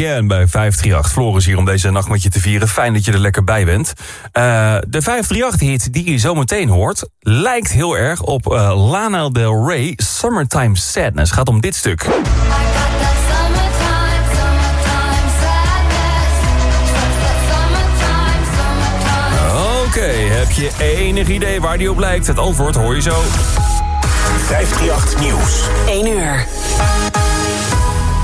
Again bij 538. Floris hier om deze nacht met je te vieren. Fijn dat je er lekker bij bent. Uh, de 538-hit die je zo meteen hoort... lijkt heel erg op uh, Lana Del Rey, Summertime Sadness. Gaat om dit stuk. Oké, heb je enig idee waar die op lijkt? Het antwoord hoor je zo. 538 Nieuws. 1 uur.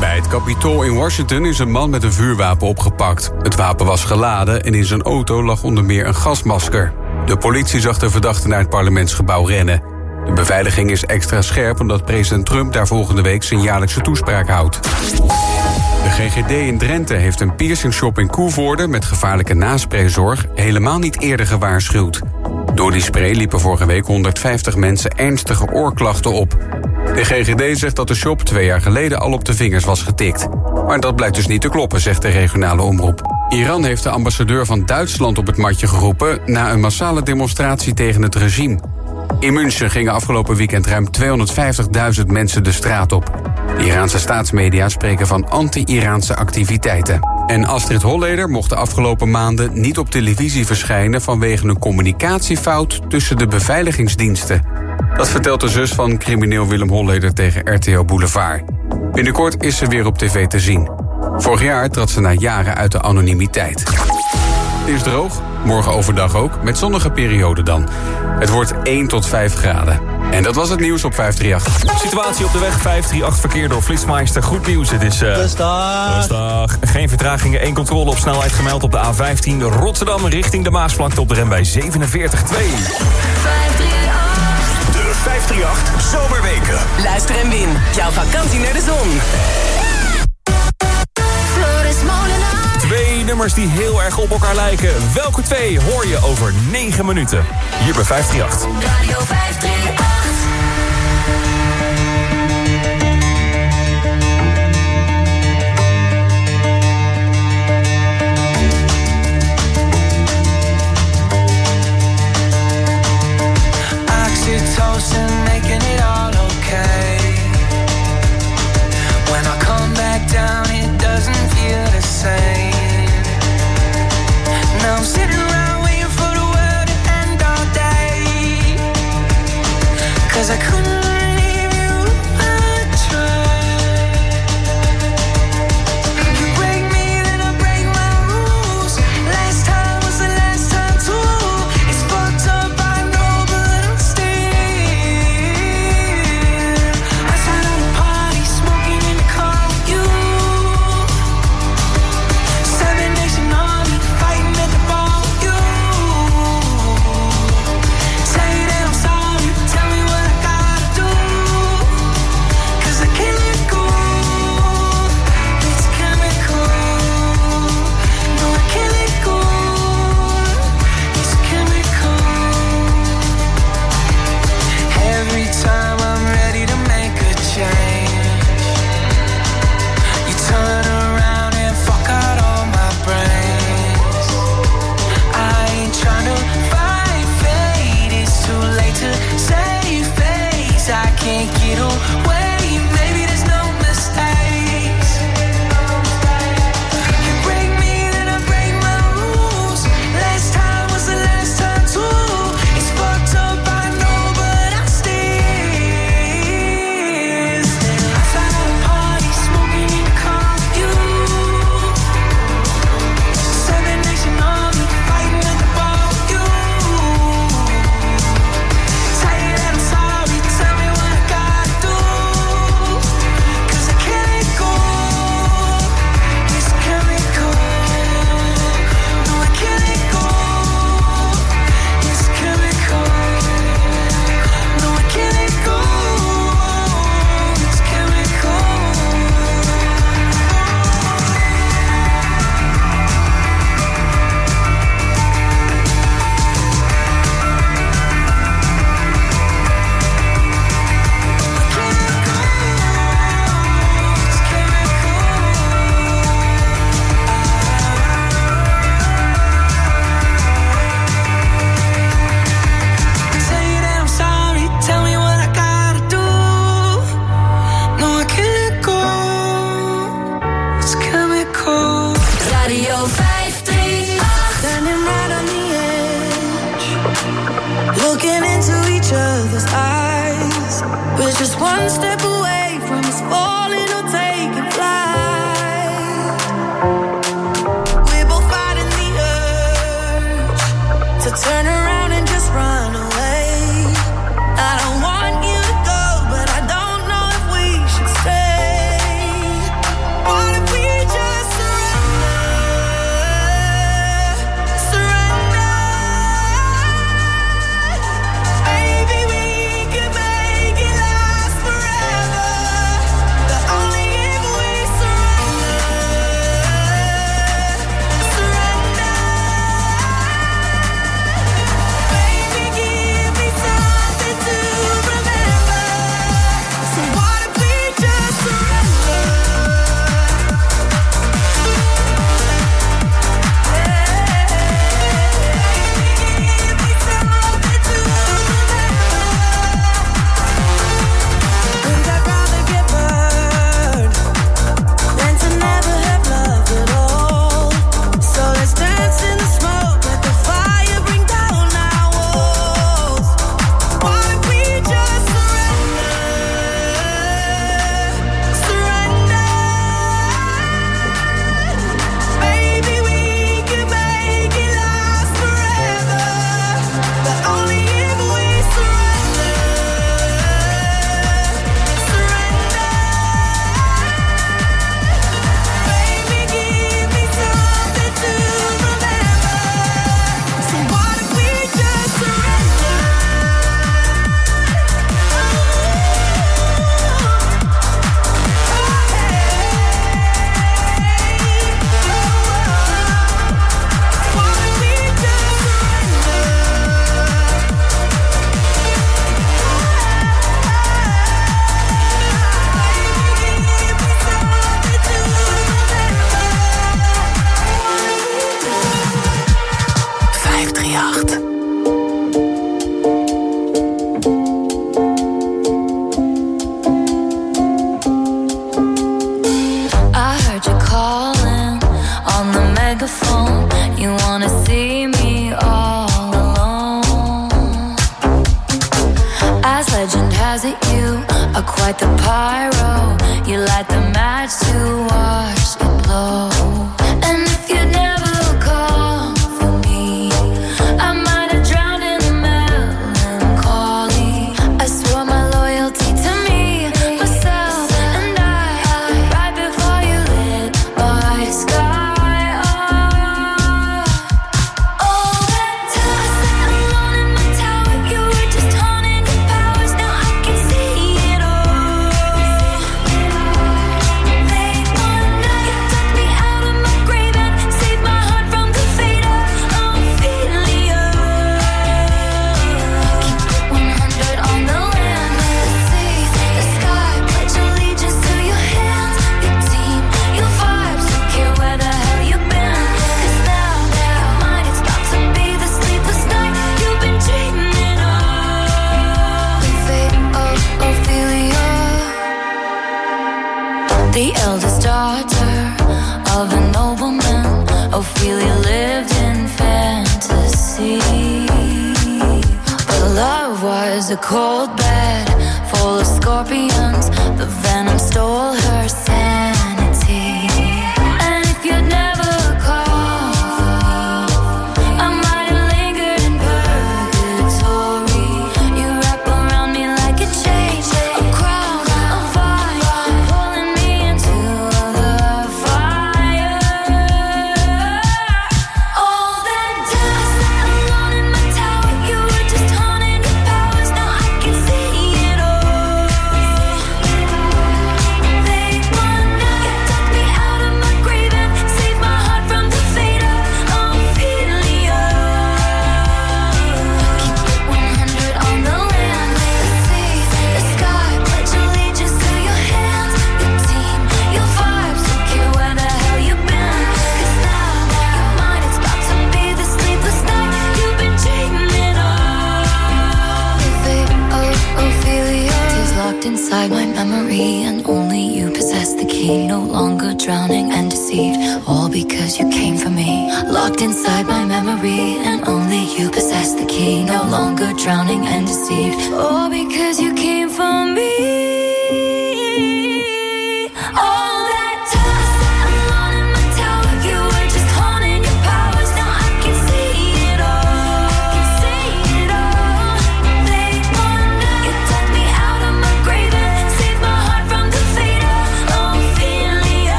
Bij het Capitool in Washington is een man met een vuurwapen opgepakt. Het wapen was geladen en in zijn auto lag onder meer een gasmasker. De politie zag de verdachte naar het parlementsgebouw rennen. De beveiliging is extra scherp omdat president Trump daar volgende week zijn jaarlijkse toespraak houdt. De GGD in Drenthe heeft een piercingshop in Koevoorde met gevaarlijke nasprayzorg helemaal niet eerder gewaarschuwd. Door die spray liepen vorige week 150 mensen ernstige oorklachten op. De GGD zegt dat de shop twee jaar geleden al op de vingers was getikt. Maar dat blijkt dus niet te kloppen, zegt de regionale omroep. Iran heeft de ambassadeur van Duitsland op het matje geroepen... na een massale demonstratie tegen het regime. In München gingen afgelopen weekend ruim 250.000 mensen de straat op. De Iraanse staatsmedia spreken van anti-Iraanse activiteiten. En Astrid Holleder mocht de afgelopen maanden niet op televisie verschijnen... vanwege een communicatiefout tussen de beveiligingsdiensten. Dat vertelt de zus van crimineel Willem Holleder tegen RTO Boulevard. Binnenkort is ze weer op tv te zien. Vorig jaar trad ze na jaren uit de anonimiteit. Het is droog, morgen overdag ook, met zonnige periode dan. Het wordt 1 tot 5 graden. En dat was het nieuws op 538. Situatie op de weg 538 verkeer door Flitsmeister. Goed nieuws, het is... Uh, Rustig. Geen vertragingen, één controle op snelheid gemeld op de A15 Rotterdam richting de Maasvlakte op de rem bij 47.2. 538 Zomerweken. Luister en win. Jouw vakantie naar de zon. Twee nummers die heel erg op elkaar lijken. Welke twee hoor je over 9 minuten? Hier bij 538. Radio 538. Oxytocin making it all okay. When I come back down, it doesn't feel the same. Now I'm sitting around waiting for the world to end all day. Cause I couldn't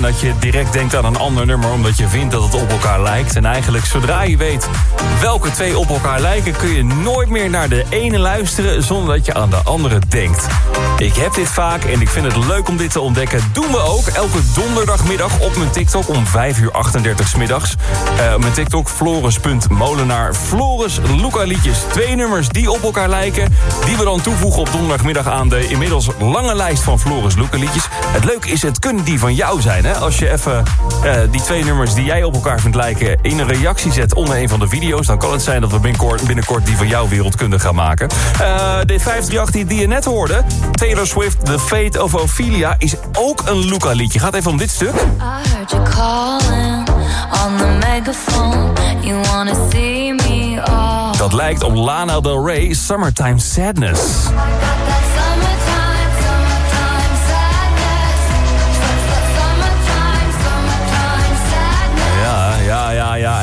en dat je direct denkt aan een ander nummer omdat je vindt dat het op elkaar lijkt. En eigenlijk zodra je weet welke twee op elkaar lijken, kun je nooit meer naar de ene luisteren zonder dat je aan de andere denkt. Ik heb dit vaak en ik vind het leuk om dit te ontdekken. Doen we ook elke donderdagmiddag op mijn TikTok om 5 uur 38 's middags. Eh, mijn TikTok floris.molenaar. Floris Luca liedjes. Twee nummers die op elkaar lijken. Die we dan toevoegen op donderdagmiddag aan de inmiddels lange lijst van Floris Luca liedjes. Het leuke is, het kunnen die van jou zijn. Hè? Als je even eh, die twee nummers die jij op elkaar vindt lijken... in een reactie zet onder een van de video's... dan kan het zijn dat we binnenkort, binnenkort die van jou wereldkundig gaan maken. Eh, de 538 die, je net hoorde... Taylor Swift, The Fate of Ophelia... is ook een Luca liedje. Gaat even om dit stuk. I heard you calling on the megaphone. You wanna see me all. Dat lijkt op Lana Del Rey, Summertime Sadness.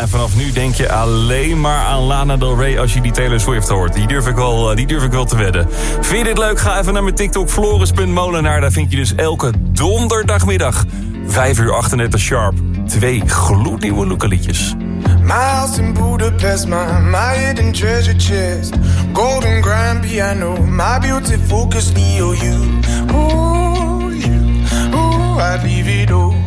Vanaf nu denk je alleen maar aan Lana Del Rey als je die Taylor Swift hoort. Die durf ik wel, eh, die durf ik wel te wedden. Vind je dit leuk? Ga even naar mijn TikTok floris.molenaar. Daar vind je dus elke donderdagmiddag 5 uur 38 sharp. Twee gloednieuwe Luca-liedjes. My house in Budapest, my, my hidden treasure chest. Golden grand piano, my beauty focus EOU. Ooh, you, ooh, I'd leave it all.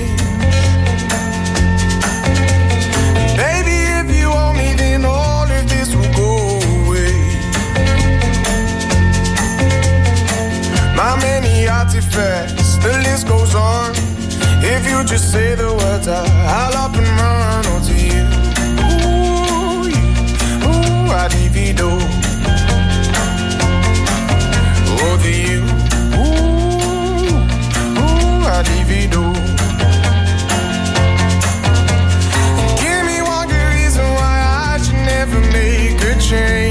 21st. The list goes on. If you just say the words, I'll up and run onto you. Ooh, you. ooh, I DVDO. Oh, to you. Ooh, ooh, I DVDO. Give me one good reason why I should never make a change.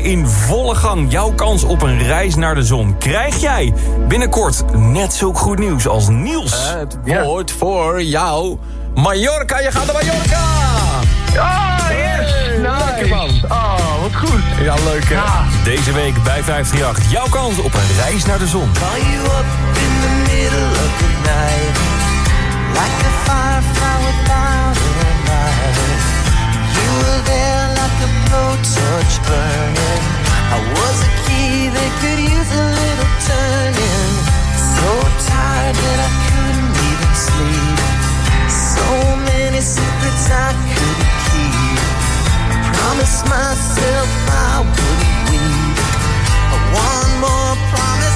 in volle gang. Jouw kans op een reis naar de zon. Krijg jij binnenkort net zulk goed nieuws als Niels. Het woord voor jou. Mallorca, je gaat naar Mallorca! Ah, yes! lekker, man. Oh, wat goed. Ja, leuk hè? Deze week bij 538. Jouw kans op een reis naar de zon. Call you up in the middle of the night Like a firefly without a light You were there like a blowtorch burning. I was a key that could use a little turning. So tired that I couldn't even sleep. So many secrets I couldn't keep. Promised myself I wouldn't weep. One more promise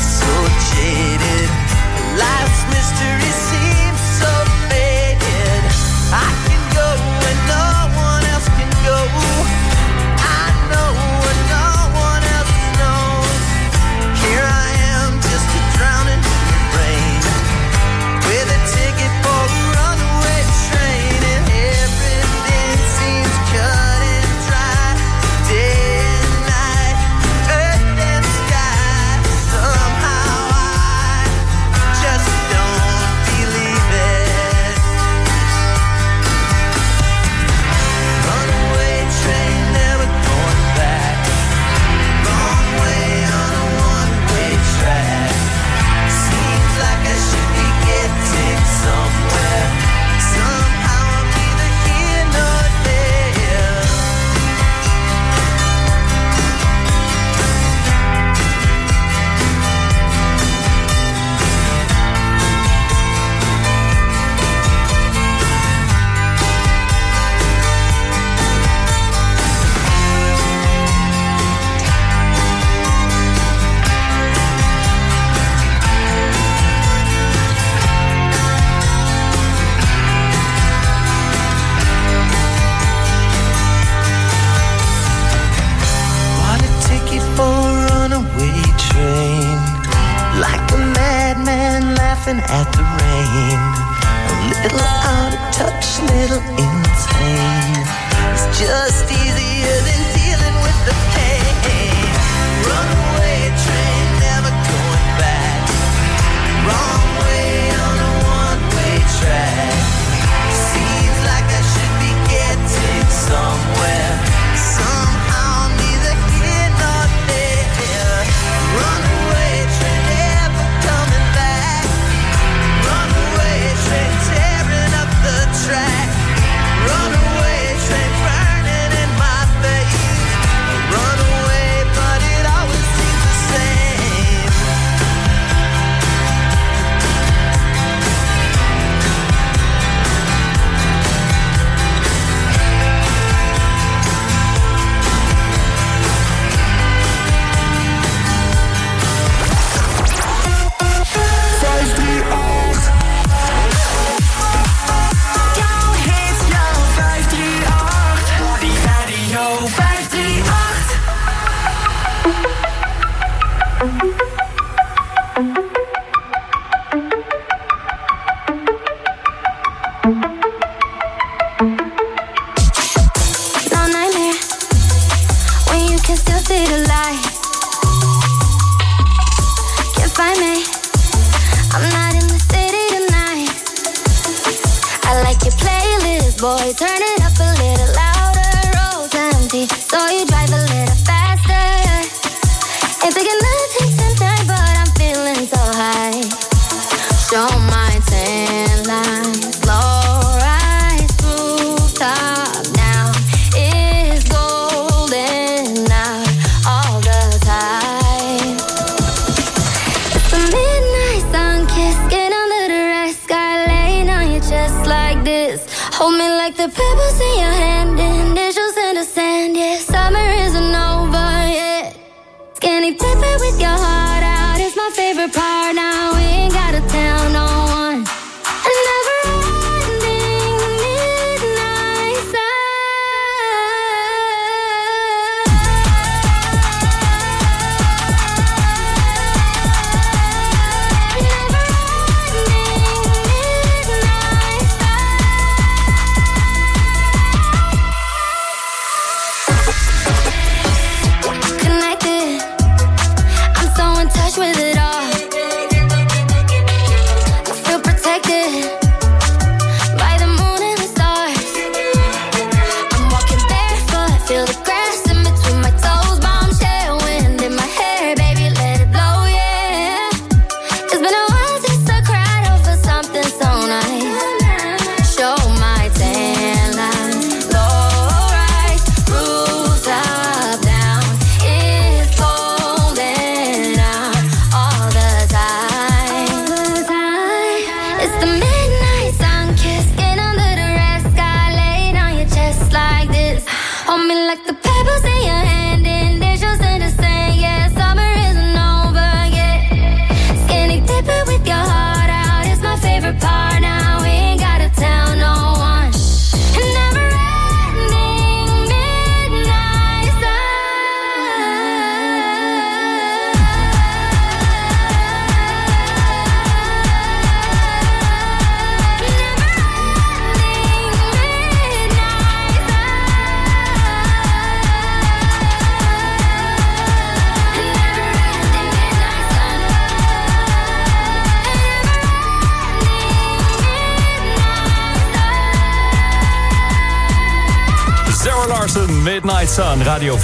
so jaded. Life's mystery seems.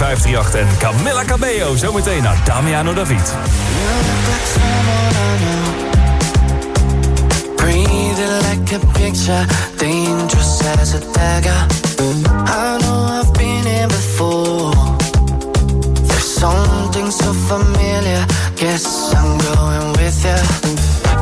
538 en Camilla Cabello. Zometeen naar Damiano David. Breathe like a picture, dangerous as a dagger. I know I've been here before. There's something so familiar, guess I'm going with you.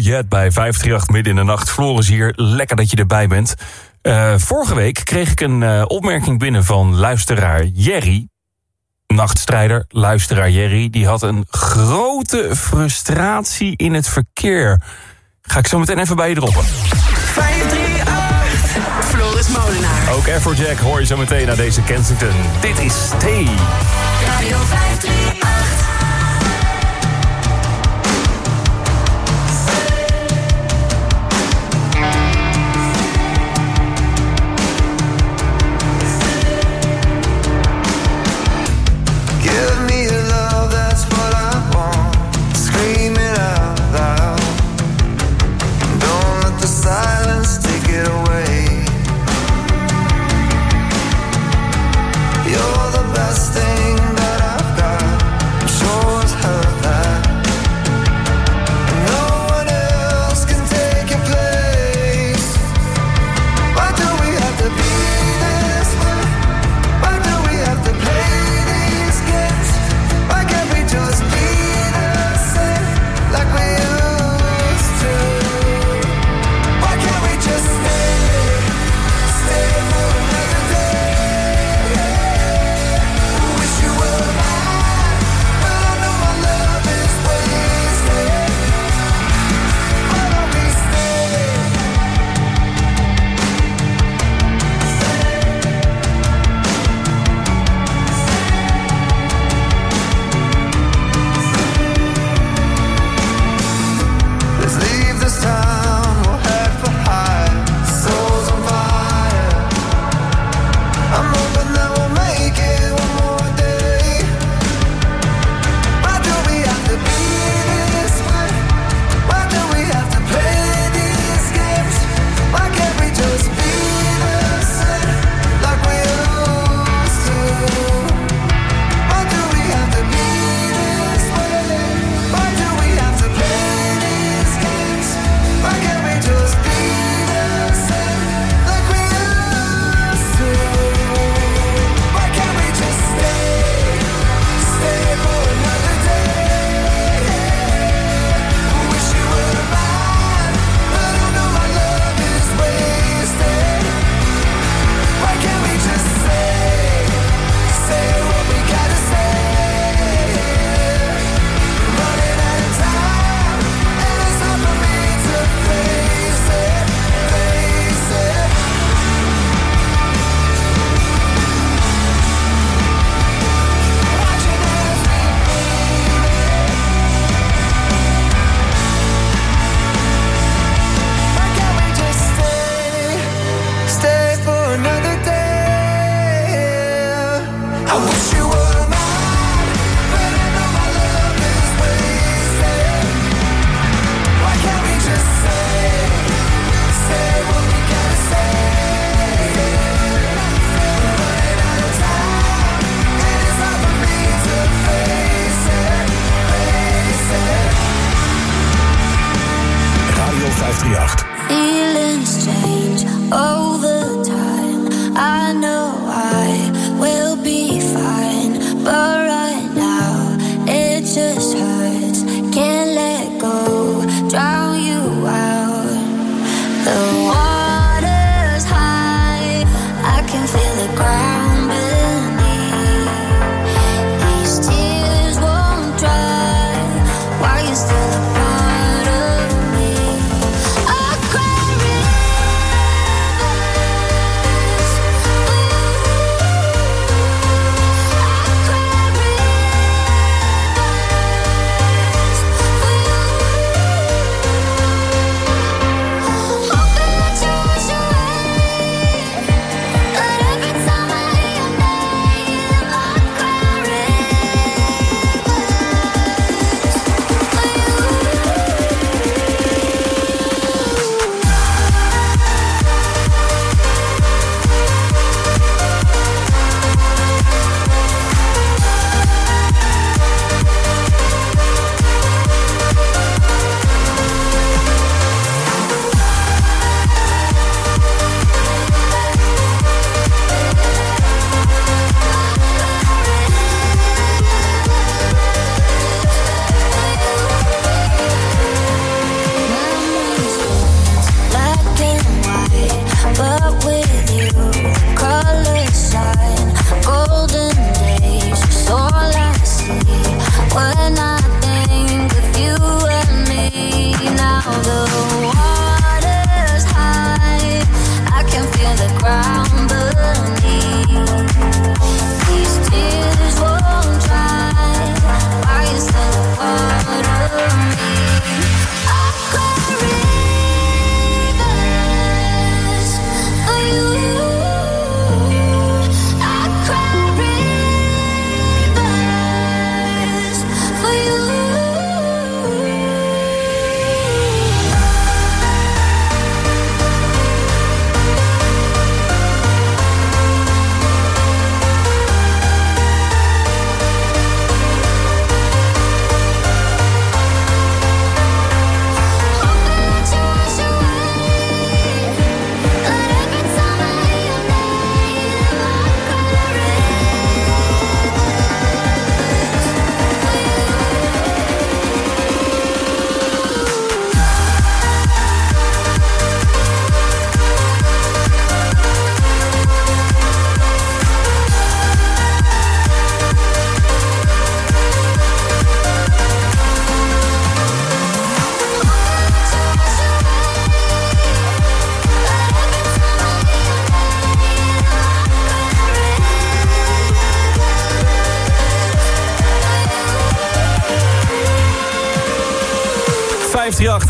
Jet bij 538 midden in de nacht. Floris hier, lekker dat je erbij bent. Eh, vorige week kreeg ik een eh, opmerking binnen van luisteraar Jerry. Nachtstrijder, luisteraar Jerry. Die had een grote frustratie in het verkeer. Ga ik zo meteen even bij je droppen. 538, Floris Molenaar. Ook Afrojack hoor je zo meteen naar deze Kensington. Dit is Stay. Radio 538.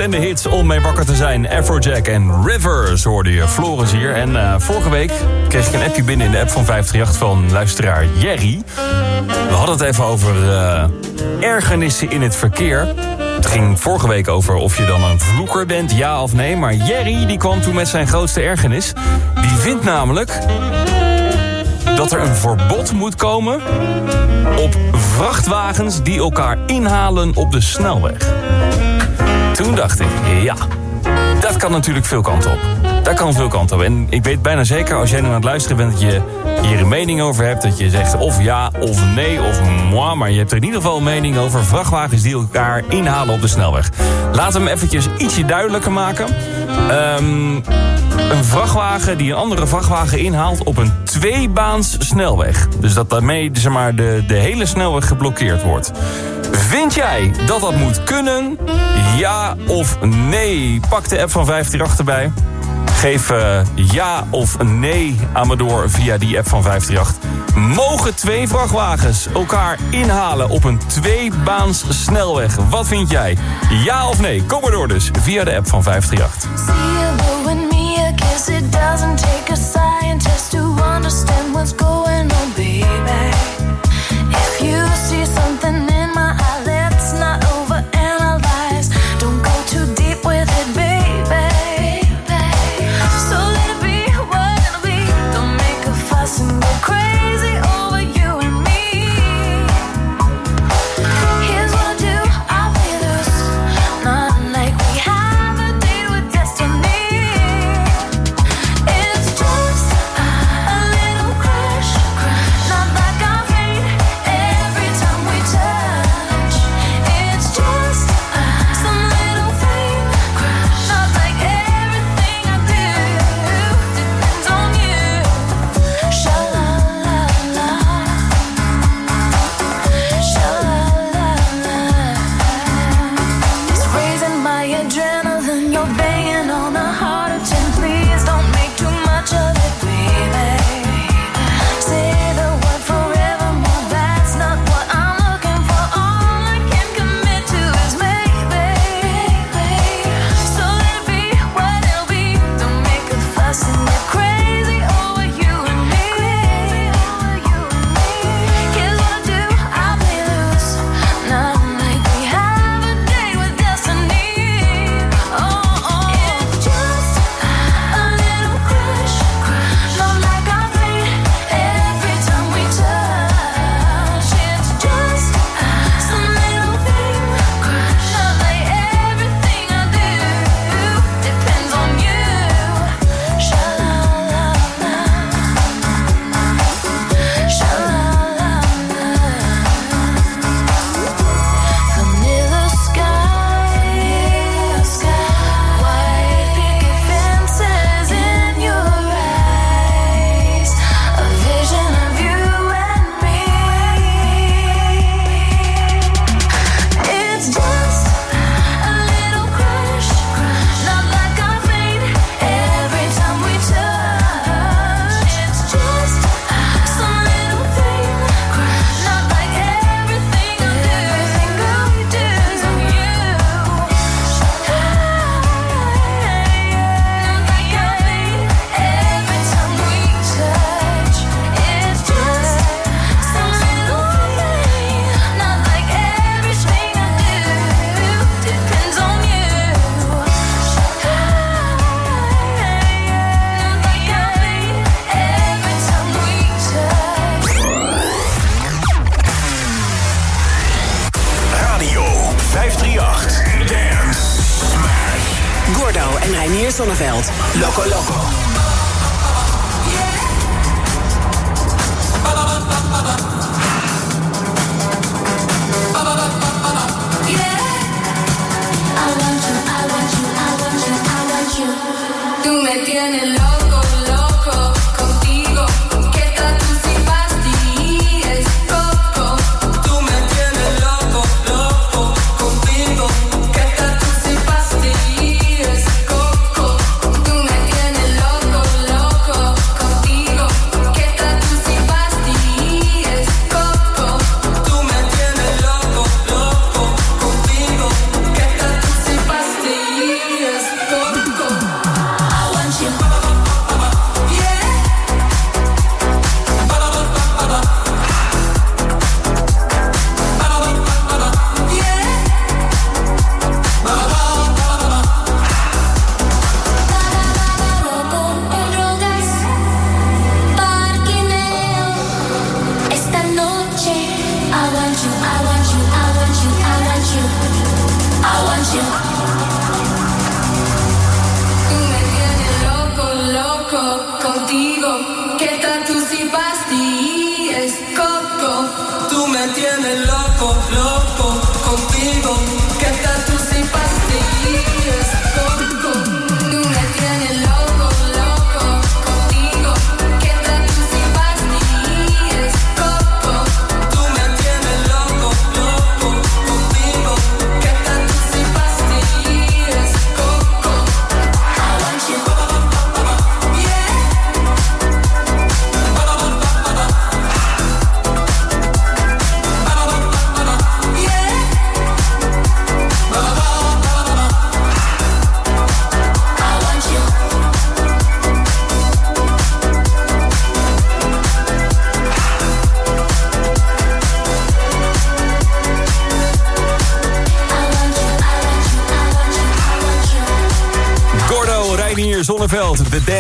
538 en de hits om mee wakker te zijn. Afrojack en Rivers hoorde je. Floris hier. En eh, vorige week kreeg ik een appje binnen in de app van 538 van luisteraar Jerry. We hadden het even over eh, ergernissen in het verkeer. Het ging vorige week over of je dan een vloeker bent, ja of nee. Maar Jerry die kwam toen met zijn grootste ergernis. Die vindt namelijk dat er een verbod moet komen op vrachtwagens die elkaar inhalen op de snelweg. Toen dacht ik, ja, dat kan natuurlijk veel kanten op. Dat kan veel kanten op. En ik weet bijna zeker, als jij nu aan het luisteren bent... dat je hier een mening over hebt. Dat je zegt of ja of nee of moi. Maar je hebt er in ieder geval een mening over vrachtwagens... die elkaar inhalen op de snelweg. We hem eventjes ietsje duidelijker maken. Ehm, een vrachtwagen die een andere vrachtwagen inhaalt op een tweebaans snelweg. Dus dat daarmee zeg maar, de, de hele snelweg geblokkeerd wordt. Vind jij dat dat moet kunnen? Ja of nee? Pak de app van 538 erbij. Geef uh, ja of nee aan me door via die app van 538. Mogen twee vrachtwagens elkaar inhalen op een tweebaans snelweg? Wat vind jij? Ja of nee? Kom maar door dus via de app van 538.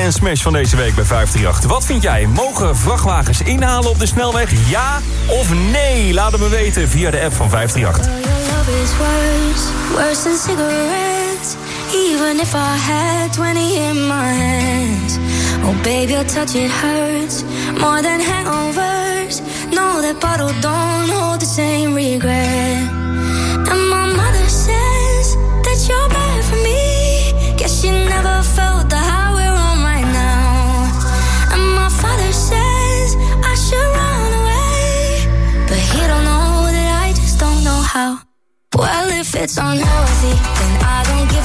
Dance smash van deze week bij 538. Wat vind jij? Mogen vrachtwagens inhalen op de snelweg? Ja of nee? Laat het me weten via de app van 538. Your love is worse, worse than cigarettes. Even if I had 20 in my hands. Oh, baby, your touch, it hurts more than hangovers. No, that bottle don't hold the same regret. It's unhealthy, then I don't give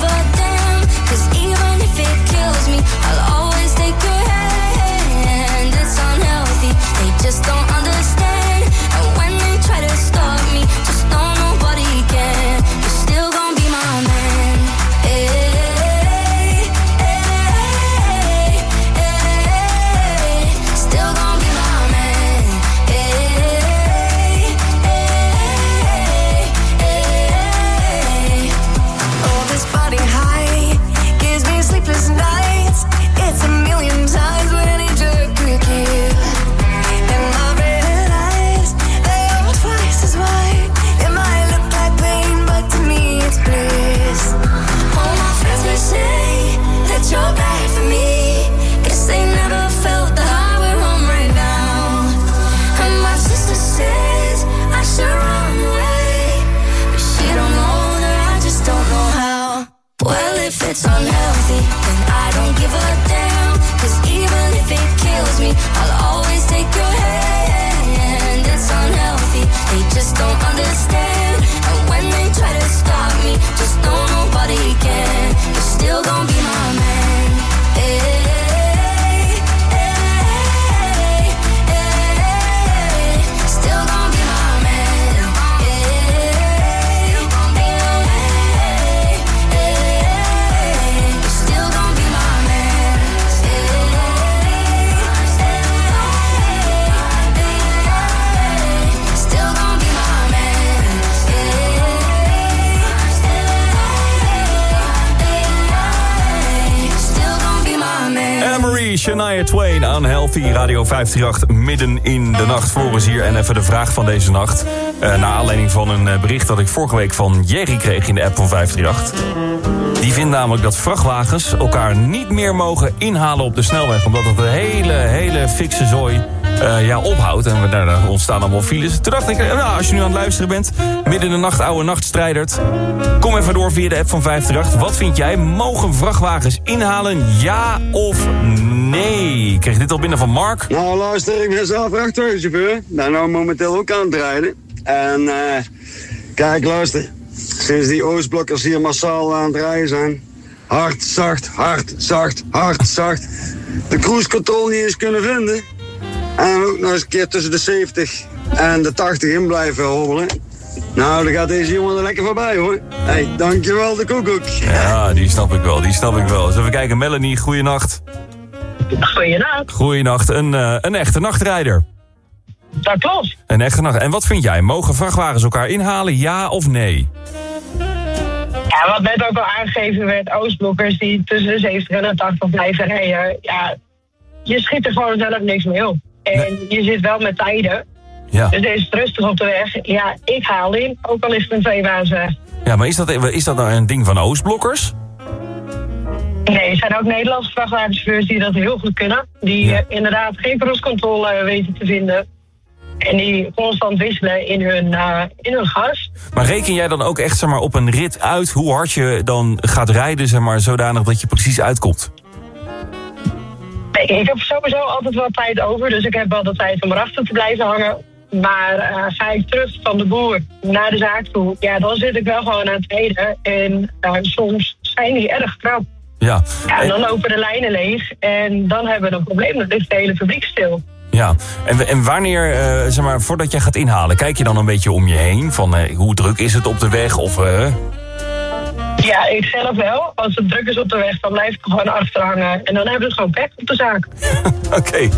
Radio 538, midden in de nacht. Floris hier en even de vraag van deze nacht. Eh naar aanleiding van een eh, bericht dat ik vorige week van Jerry kreeg in de app van 538. Die vindt namelijk dat vrachtwagens elkaar niet meer mogen inhalen op de snelweg. Omdat het een hele, hele fikse zooi eh, ja, ophoudt. En we- daar daar ontstaan allemaal files. Toen dacht ik, nou, als je nu aan het luisteren bent... midden in de nacht, oude nachtstrijdert... kom even door via de app van 538. Wat vind jij? Mogen vrachtwagens inhalen? Ja of nee? Ik kreeg dit al binnen van Mark. Nou, luister, ik ben zelf vrachtwagenchauffeur. Ben nou momenteel ook aan het rijden. En eh, kijk, luister. Sinds die Oostblokkers hier massaal aan het rijden zijn. Hard, zacht, hard, zacht, hard, zacht. De cruise control niet eens kunnen vinden. En ook nog eens een keer tussen de 70 en de 80 in blijven hobbelen. Nou, dan gaat deze jongen er lekker voorbij hoor. Hé, hey, dankjewel de koekoek. Ja, die snap ik wel, die snap ik wel. Eens even kijken, Melanie, goeienacht. Goeienacht. Goeienacht, een, eh, een echte nachtrijder. Dat klopt. Een echte nacht. En wat vind jij? Mogen vrachtwagens elkaar inhalen, ja of nee? Ja, wat net ook al aangegeven werd, Oostblokkers die tussen de 70 en de 80 blijven rijden. Ja, je schiet er gewoon zelf niks mee op. En je zit wel met tijden. Ja. Dus deze is rustig op de weg. Ja, ik haal in, ook al is het een tweebaanse. Ja, maar is dat, is dat nou een ding van Oostblokkers? Nee, er zijn ook Nederlandse vrachtwagenchauffeurs die dat heel goed kunnen. Die eh, inderdaad geen verrostcontrole eh, weten te vinden. En die constant wisselen in hun, eh, in hun gas. Maar reken jij dan ook echt zeg maar, op een rit uit hoe hard je dan gaat rijden, zeg maar, zodanig dat je precies uitkomt? Nee, ik heb sowieso altijd wel tijd over, dus ik heb wel de tijd om erachter te blijven hangen. Maar eh, ga ik terug van de boer naar de zaak toe, ja, dan zit ik wel gewoon aan het rijden. En soms zijn die erg krap. Ja. Ja, en dan lopen de lijnen leeg en dan hebben we een probleem. Dan ligt de hele fabriek stil. Ja, en, en wanneer, eh, zeg maar, voordat jij gaat inhalen, kijk je dan een beetje om je heen? Van eh, hoe druk is het op de weg? Of, eh, Ja, ik zelf wel. Als het druk is op de weg, dan blijf ik gewoon achter hangen. En dan hebben we gewoon pech op de zaak. Oké,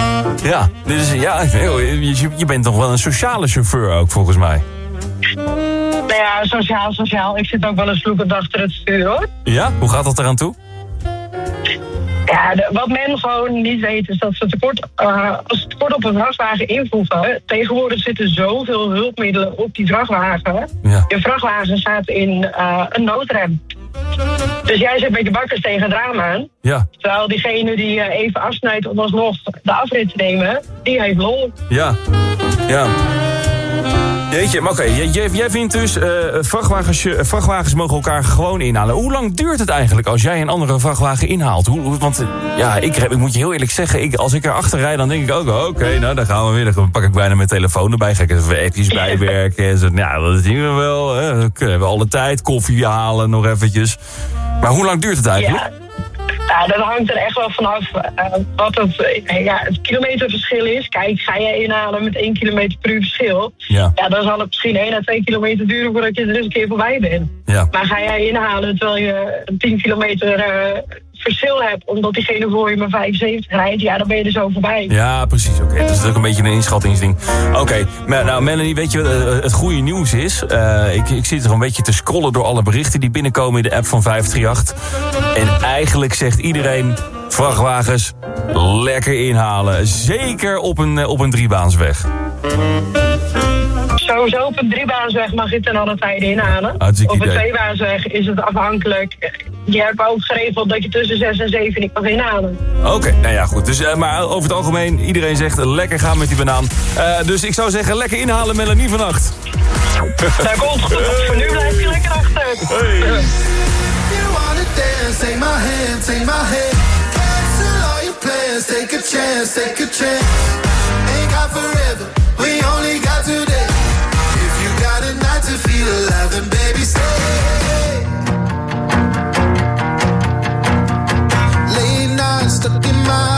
ja. Dus ja, je, je bent toch wel een sociale chauffeur ook, volgens mij. Nou ja, sociaal, sociaal. Ik zit ook wel eens vloekend achter het stuur, hoor. Ja? Hoe gaat dat eraan toe? Ja, de- wat men gewoon niet weet is dat ze tekort, eh, als ze tekort op een vrachtwagen invoegen. Tegenwoordig zitten zoveel hulpmiddelen op die vrachtwagen. Ja. Je vrachtwagen staat in eh, een noodrem. Dus jij zit met je bakkers tegen het raam aan. Ja, Terwijl diegene die eh, even afsnijdt om alsnog de afrit te nemen, die heeft lol. ja, ja. Jeetje, maar oké, jij, jij- jij vindt dus eh, vrachtwagens, eh, vrachtwagens mogen elkaar gewoon inhalen. Hoe lang duurt het eigenlijk als jij een andere vrachtwagen inhaalt? Hoe, want eh, ja, ik, ik moet je heel eerlijk zeggen, ik, als ik erachter rijd, dan denk ik ook, oké, nou dan gaan we weer. Dan pak ik bijna mijn telefoon erbij, ga ik even appjes bijwerken. En zo, nou, dat zien we wel. Hè. Dan kunnen we alle tijd koffie halen nog eventjes. Maar hoe lang duurt het eigenlijk? Ja. Ja, dat hangt er echt wel vanaf eh, wat het, eh, ja, het kilometerverschil is. Kijk, ga jij inhalen met 1 kilometer per uur verschil... Ja. ja, dan zal het misschien 1 à 2 kilometer duren voordat je er eens een keer voorbij bent. Ja. Maar ga jij inhalen terwijl je een 10 kilometer eh, verschil hebt... omdat diegene voor je maar 75 rijdt, ja, dan ben je er zo voorbij. Ja, precies. Oké, dat is ook een beetje een inschattingsding. Oké, maar nou Melanie, weet je wat eh, het goede nieuws is? Eh, ik, ik zit er een beetje te scrollen door alle berichten die binnenkomen in de app van 538. En eigenlijk zegt iedereen, vrachtwagens, lekker inhalen. Zeker op een, eh, op een driebaansweg. Sowieso op een driebaansweg mag je ten alle tijden inhalen. Hartstikke op een idee. tweebaansweg is het afhankelijk. Je hebt ook geregeld dat je tussen 6 en 7 niet mag inhalen. Oké, nou ja, goed. Dus, eh, maar over het algemeen, iedereen zegt lekker gaan met die banaan. Eh, dus ik zou zeggen, lekker inhalen Melanie vannacht. Daar komt goed. Voor nu blijf je lekker achter. Hey. You wanna dance, take my hand, take my hand. Cancel all your plans, take a chance, take a chance. Ain't got forever, we only got today. To feel alive, then baby stay. Late stuck in my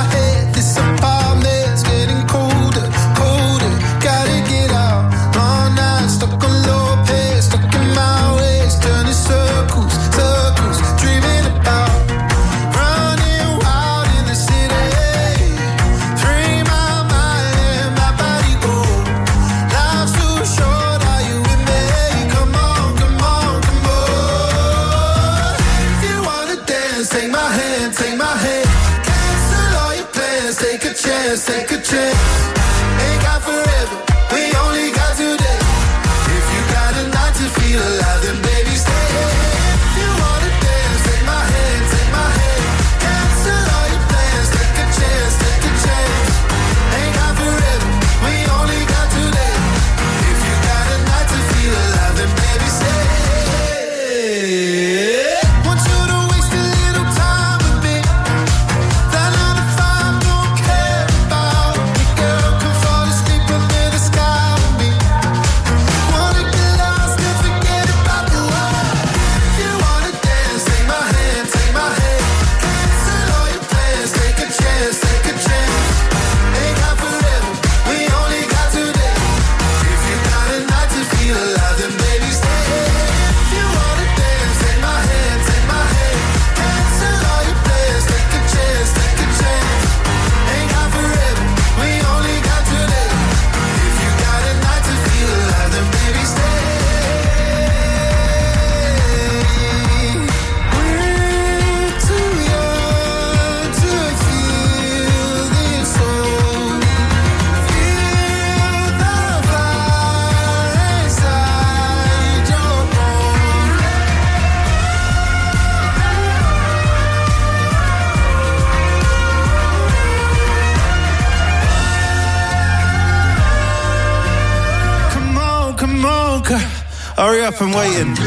up and waiting.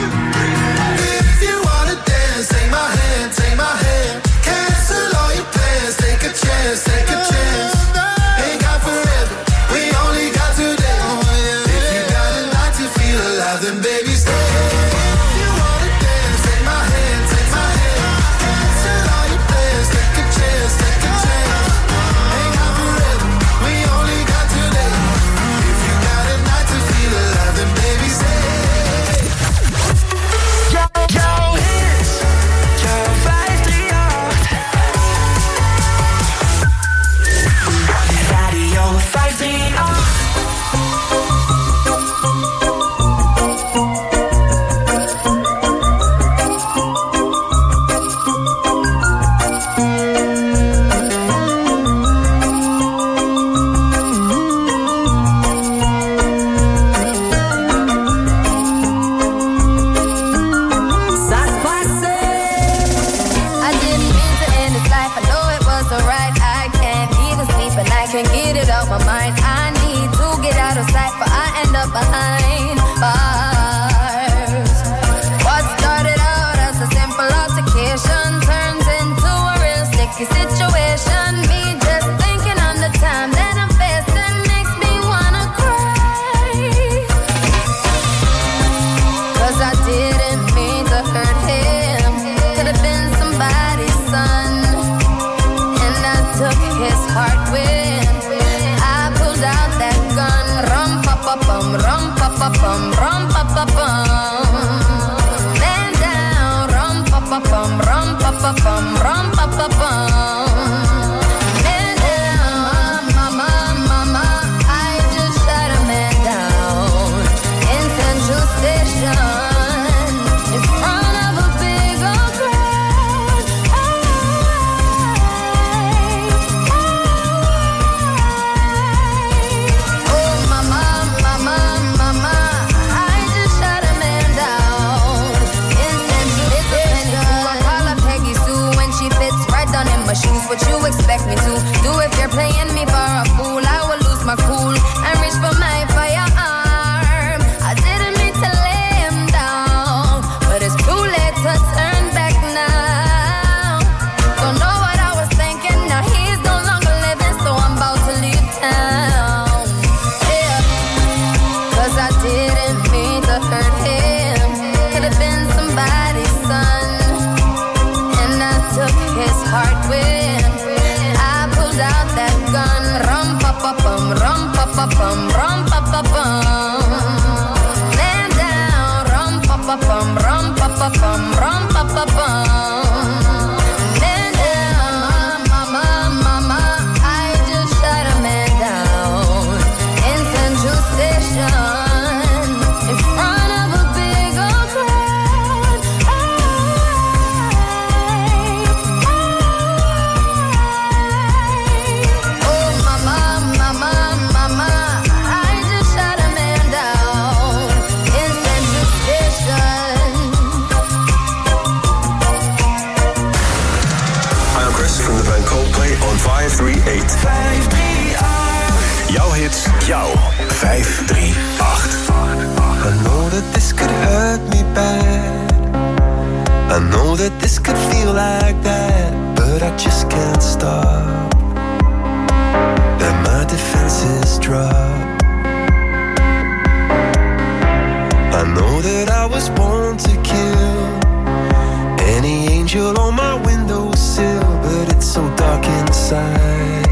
angel on my windowsill, but it's so dark inside.